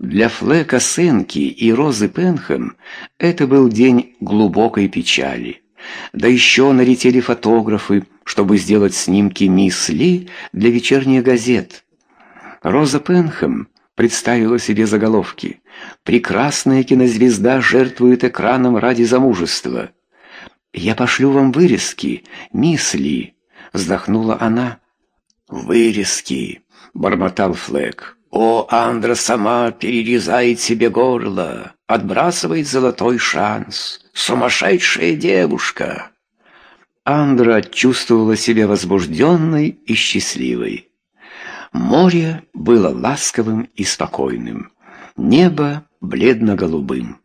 Для Флека Сенки и Розы Пенхэм это был день глубокой печали. Да еще налетели фотографы, чтобы сделать снимки мисс Ли для вечерних газет. Роза Пенхэм представила себе заголовки «Прекрасная кинозвезда жертвует экраном ради замужества». «Я пошлю вам вырезки, мисс Ли», — вздохнула она. «Вырезки», — бормотал Флэк. «О, Андра сама перерезает себе горло, отбрасывает золотой шанс. Сумасшедшая девушка!» Андра чувствовала себя возбужденной и счастливой. Море было ласковым и спокойным, небо бледно-голубым.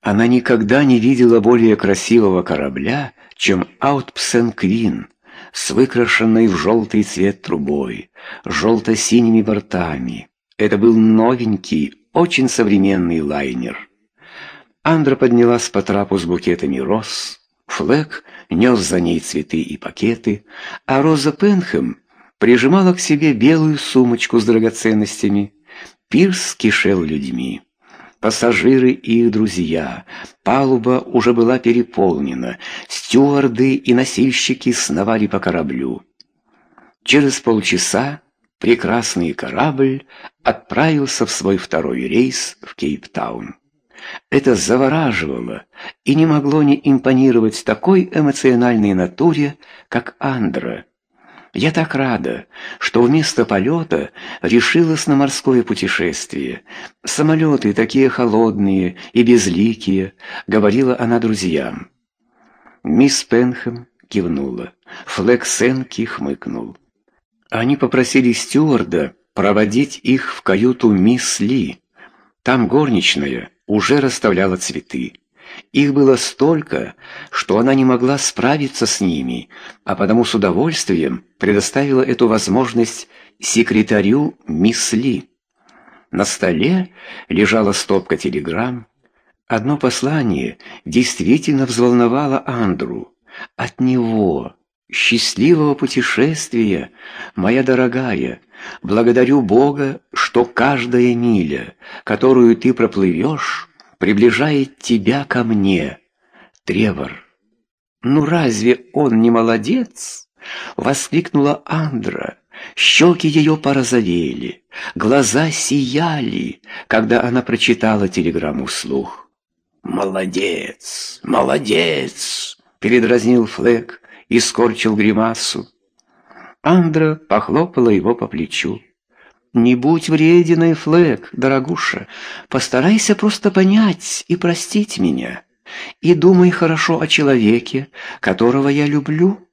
Она никогда не видела более красивого корабля, чем Аутпсен-Квин, с выкрашенной в желтый цвет трубой, желто-синими бортами. Это был новенький, очень современный лайнер. Андра поднялась по трапу с букетами роз. Флэк нес за ней цветы и пакеты, а Роза Пенхэм прижимала к себе белую сумочку с драгоценностями. Пирс кишел людьми. Пассажиры и их друзья. Палуба уже была переполнена. Стюарды и носильщики сновали по кораблю. Через полчаса прекрасный корабль отправился в свой второй рейс в Кейптаун. Это завораживало и не могло не импонировать такой эмоциональной натуре, как Андра. Я так рада, что вместо полета решилась на морское путешествие. Самолеты такие холодные и безликие, говорила она друзьям. Мисс Пенхэм кивнула. Флэк Сенки хмыкнул. Они попросили стюарда проводить их в каюту мисс Ли. Там горничная уже расставляла цветы. Их было столько, что она не могла справиться с ними, а потому с удовольствием предоставила эту возможность секретарю мисс Ли. На столе лежала стопка телеграмм. Одно послание действительно взволновало Андру. От него, счастливого путешествия, моя дорогая, благодарю Бога, что каждая миля, которую ты проплывешь, приближает тебя ко мне, Тревор. Ну разве он не молодец? воскликнула Андра. Щеки ее порозовели, глаза сияли, когда она прочитала телеграмму вслух. «Молодец! Молодец!» — передразнил Флэк и скорчил гримасу. Андра похлопала его по плечу. «Не будь врединой, Флэк, дорогуша. Постарайся просто понять и простить меня. И думай хорошо о человеке, которого я люблю».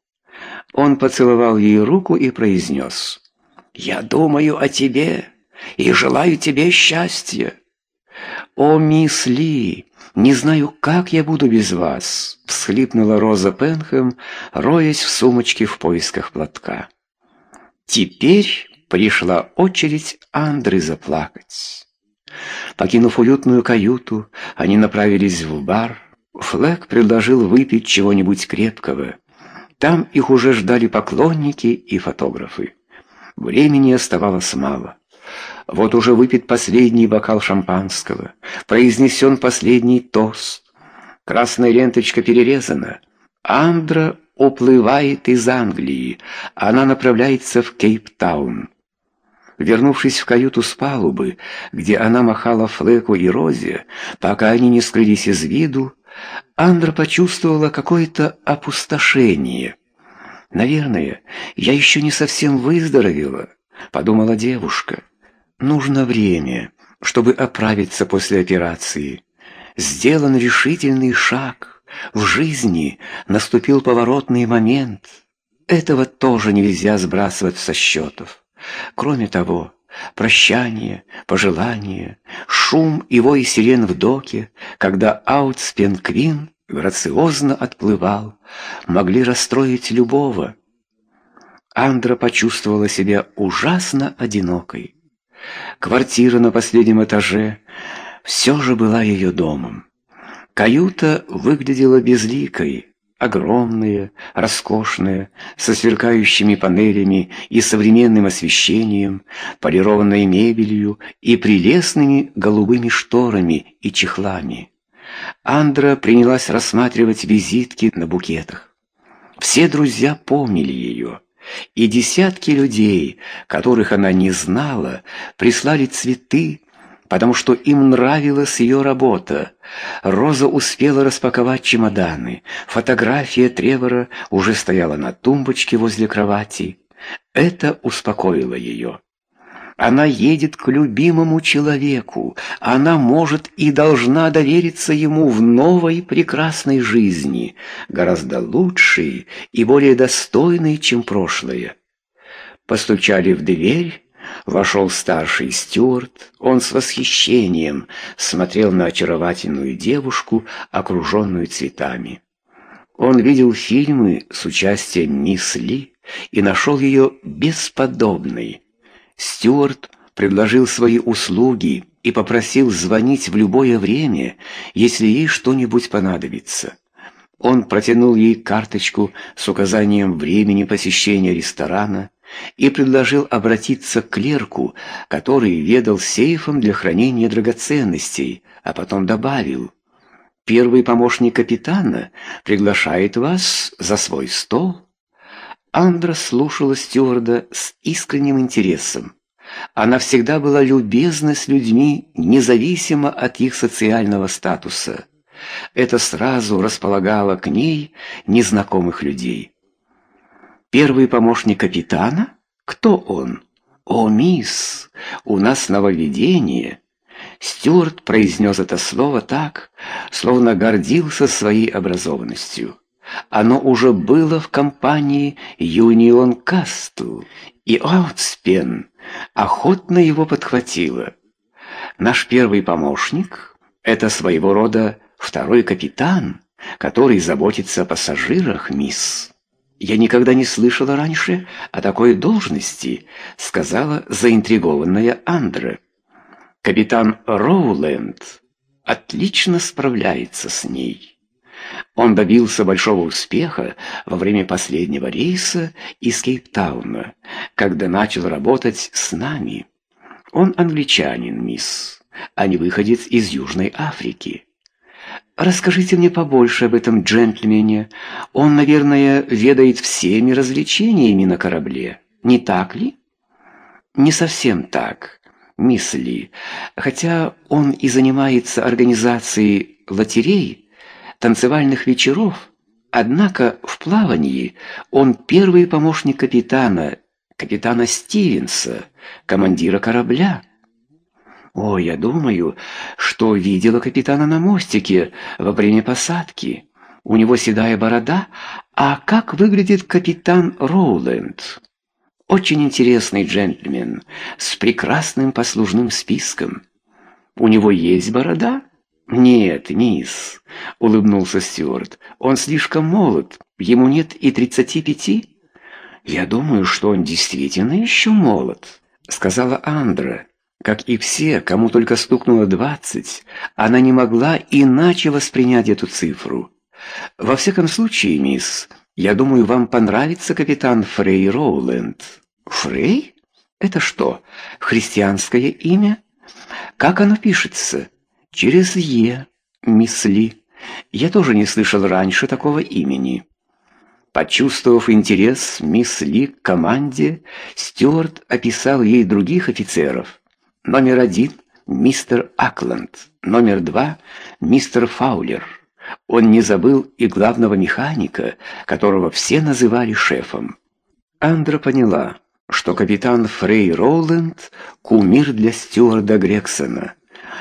Он поцеловал ей руку и произнес. «Я думаю о тебе и желаю тебе счастья». «О, мисс Ли, не знаю, как я буду без вас», — всхлипнула Роза Пенхэм, роясь в сумочке в поисках платка. «Теперь...» пришла очередь Андры заплакать. Покинув уютную каюту, они направились в бар. Флэк предложил выпить чего-нибудь крепкого. Там их уже ждали поклонники и фотографы. Времени оставалось мало. Вот уже выпит последний бокал шампанского, произнесен последний тост. Красная ленточка перерезана. Андра уплывает из Англии. Она направляется в Кейптаун. Вернувшись в каюту с палубы, где она махала Флеку и Розе, пока они не скрылись из виду, Андра почувствовала какое-то опустошение. «Наверное, я еще не совсем выздоровела», — подумала девушка. «Нужно время, чтобы оправиться после операции. Сделан решительный шаг. В жизни наступил поворотный момент. Этого тоже нельзя сбрасывать со счетов». Кроме того, прощание, пожелания, шум и вой сирен в доке, когда Аутспен Квин грациозно отплывал, могли расстроить любого. Андра почувствовала себя ужасно одинокой. Квартира на последнем этаже все же была ее домом. Каюта выглядела безликой, огромное, роскошное, со сверкающими панелями и современным освещением, полированной мебелью и прелестными голубыми шторами и чехлами. Андра принялась рассматривать визитки на букетах. Все друзья помнили ее, и десятки людей, которых она не знала, прислали цветы, потому что им нравилась ее работа. Роза успела распаковать чемоданы. Фотография Тревора уже стояла на тумбочке возле кровати. Это успокоило ее. Она едет к любимому человеку. Она может и должна довериться ему в новой прекрасной жизни, гораздо лучшей и более достойной, чем прошлое. Постучали в дверь, Вошел старший Стюарт. Он с восхищением смотрел на очаровательную девушку, окруженную цветами. Он видел фильмы с участием мисс Ли и нашел ее бесподобной. Стюарт предложил свои услуги и попросил звонить в любое время, если ей что-нибудь понадобится. Он протянул ей карточку с указанием времени посещения ресторана и предложил обратиться к клерку, который ведал сейфом для хранения драгоценностей, а потом добавил: "Первый помощник капитана приглашает вас за свой стол". Андра слушала стюарда с искренним интересом. Она всегда была любезна с людьми, независимо от их социального статуса. Это сразу располагало к ней незнакомых людей. Первый помощник капитана? Кто он? О, мисс, у нас нововведение. Стюарт произнес это слово так, словно гордился своей образованностью. Оно уже было в компании Юнион Кастл, и Аутспен охотно его подхватила. Наш первый помощник — это своего рода второй капитан, который заботится о пассажирах, мисс. «Я никогда не слышала раньше о такой должности», — сказала заинтригованная Андре. «Капитан Роуленд отлично справляется с ней». Он добился большого успеха во время последнего рейса из Кейптауна, когда начал работать с нами. Он англичанин, мисс, а не выходец из Южной Африки. Расскажите мне побольше об этом джентльмене. Он, наверное, ведает всеми развлечениями на корабле, не так ли? Не совсем так, мисс Ли. Хотя он и занимается организацией лотерей, танцевальных вечеров, однако в плавании он первый помощник капитана, капитана Стивенса, командира корабля. О, я думаю, что видела капитана на мостике во время посадки. У него седая борода, а как выглядит капитан Роуленд? Очень интересный джентльмен с прекрасным послужным списком. У него есть борода? Нет, мисс, улыбнулся Стюарт. Он слишком молод, ему нет и тридцати пяти. Я думаю, что он действительно еще молод, сказала Андра. Как и все, кому только стукнуло двадцать, она не могла иначе воспринять эту цифру. Во всяком случае, мисс, я думаю, вам понравится капитан Фрей Роуленд. Фрей? Это что, христианское имя? Как оно пишется? Через Е, мисс Ли. Я тоже не слышал раньше такого имени. Почувствовав интерес мисс Ли к команде, Стюарт описал ей других офицеров. Номер один — мистер Акланд. Номер два — мистер Фаулер. Он не забыл и главного механика, которого все называли шефом. Андра поняла, что капитан Фрей Роланд — кумир для стюарда Грексона.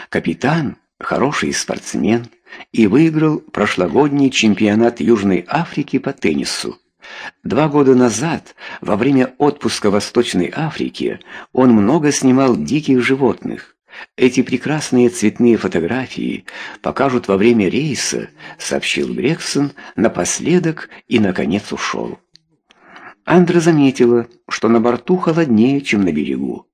Капитан — хороший спортсмен и выиграл прошлогодний чемпионат Южной Африки по теннису. Два года назад, во время отпуска в Восточной Африке, он много снимал диких животных. Эти прекрасные цветные фотографии покажут во время рейса, сообщил Грексон напоследок и наконец ушел. Андра заметила, что на борту холоднее, чем на берегу.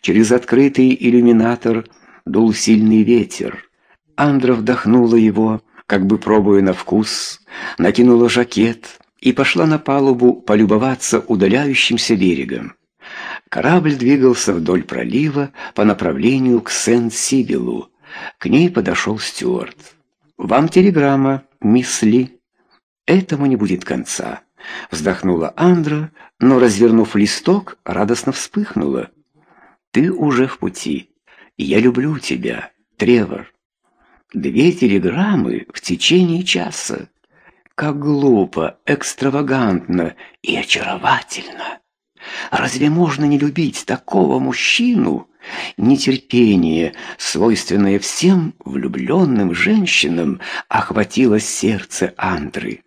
Через открытый иллюминатор дул сильный ветер. Андра вдохнула его, как бы пробуя на вкус, накинула жакет и пошла на палубу полюбоваться удаляющимся берегом. Корабль двигался вдоль пролива по направлению к Сент-Сибилу. К ней подошел Стюарт. «Вам телеграмма, мисс Ли». «Этому не будет конца», — вздохнула Андра, но, развернув листок, радостно вспыхнула. «Ты уже в пути. Я люблю тебя, Тревор». Две телеграммы в течение часа. Как глупо, экстравагантно и очаровательно. Разве можно не любить такого мужчину? Нетерпение, свойственное всем влюбленным женщинам, охватило сердце Андры.